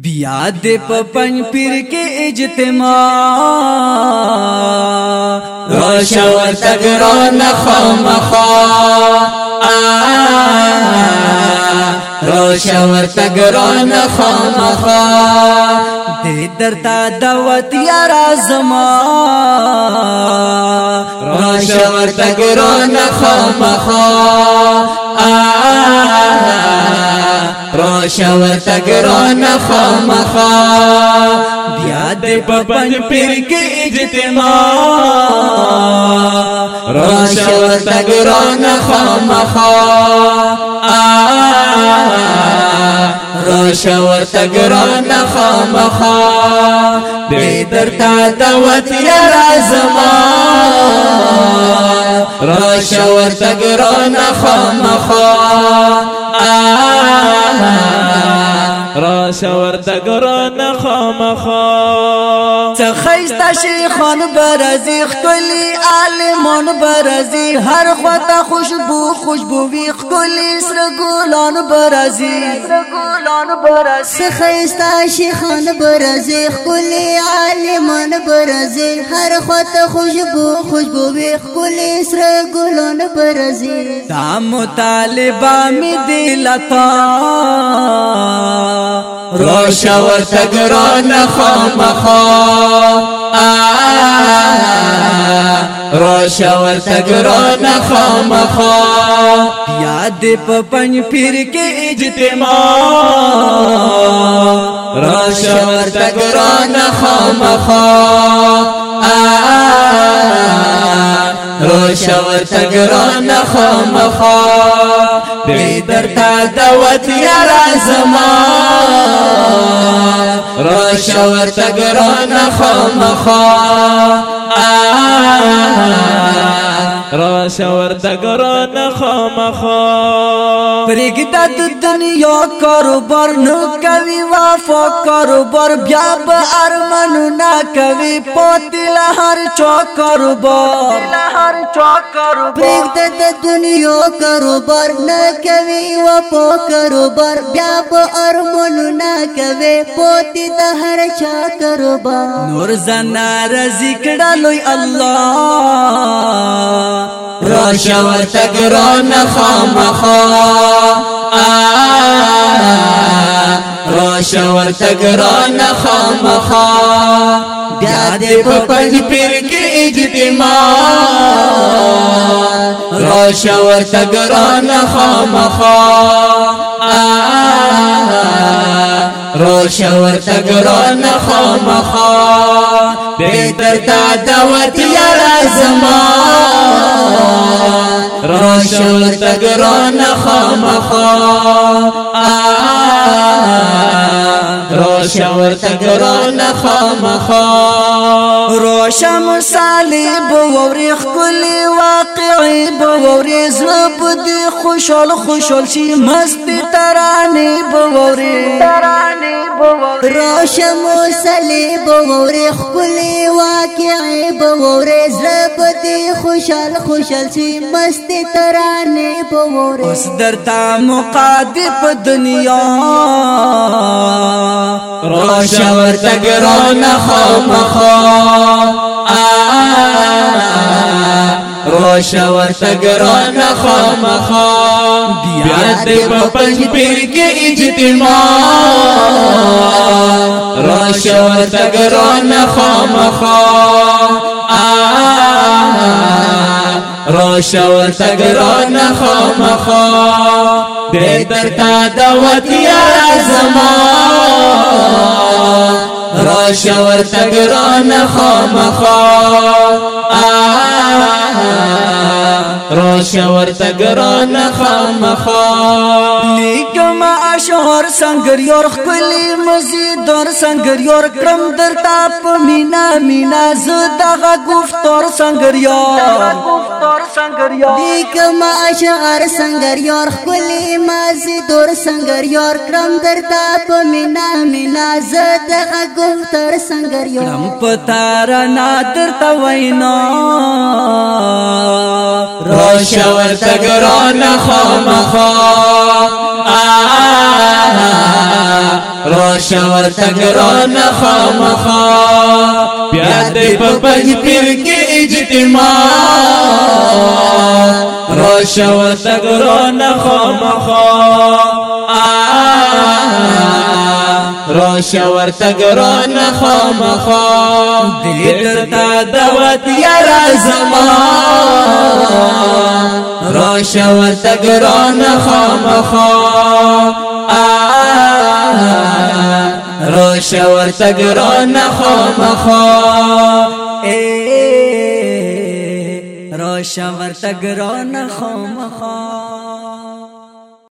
بیا دے پپن پیر کے اجتماع۔ روشور تگرو نخو مخو روشور تگرو نخو مخو دے درتا دوت یارا زمان زما روشور تگرو نخو مخو روشور تگرو نخو مخو بیا دے پپن پیر کے اجتماع. روشور تگرو نخو مخو روشور تگرو نخو مخو بے درتا دوت یرا زمان روشور تگرو نخو مخو راشه ورته نخو خامخا. خیستا شیخان برزی خکلی عالمان برزی هر خواتا خوشبو خوشبو وی خکلی سر گولان برزی۔ سخیستا شیخان برزی خکلی عالمان برزی هر خواتا خوشبو خوشبو وی خکلی سر گولان برزی۔ دا مطالبہ می دلتا روشور تگرو نخو مخو روشور تگرو نخو مخو یاد پپن پیر کے اجتماع روشور تگرو نخو مخو شو تگرو نخو مخو بیدر تا دوت یارا زمان شو تگرو نخو مخو را تگرو نخو مخو پرگدا د دنیا کاروبار نو کوي وفا کاروبار، بیا به ارمنو نا کوي پاتل هر چا کاروبار؟ هر چا کاروبار پریږد دنیا کاروبار نه کوي و په کاروبار، بیا به ارمونو نه کوي پوتی د هر چا کاروبار؟ نور زنا رزق کړه الله. روشور تگرو نخو مخو روشور تگرو نخو مخو بیا دے پپن پیر کی اجتماع. روشور تگرو نخو مخو روشور تگرو نخو مخو بیتر تا دوت یرا زمان نخو مخو روشور تگرو نخو مخو روشم صلیب ووري خپل واقعي بوري زړه دي خوشال خوشال شي مست ترانه بوري ترانه بوري روشم وسلی بوری خپلی واقعی بوری زربتی خوشحال خوشحال سی مستی ترانے بوری اوس درتا مقادب دنیا۔ روشا روشور تگرو خوم مخو روشا تگرو نخو خوم بیا دے پپن پیر کے اجتماع۔ نخو مخو روشور تگرو نخو مخو بیتر تا دوت یا زمان روشور تگرو نخو مخو روشور تگرو نخو مخو لیکم اشهر سنگر یور خپلی مزیدار سنگر یور کرم در تاپ مینا مینا زدغه گفتار سنگر یور یور دیکم اشعار سنگر یار خپلی دور سنگر یار کرم در تاپ مینا مینا زدغه گفتار سنگر یار. کرم پتار نادر تا وینا. روشور تگران خام خامخا روشور تگران خامخا بیاد پا پنج پیر کے اجتماع روشور تگران خام خامخا روشور تگران خامخا دیر تا دوت یرا زمان روشور تگران خامخا روشور تگران خامخا روشا ورتگران خامخا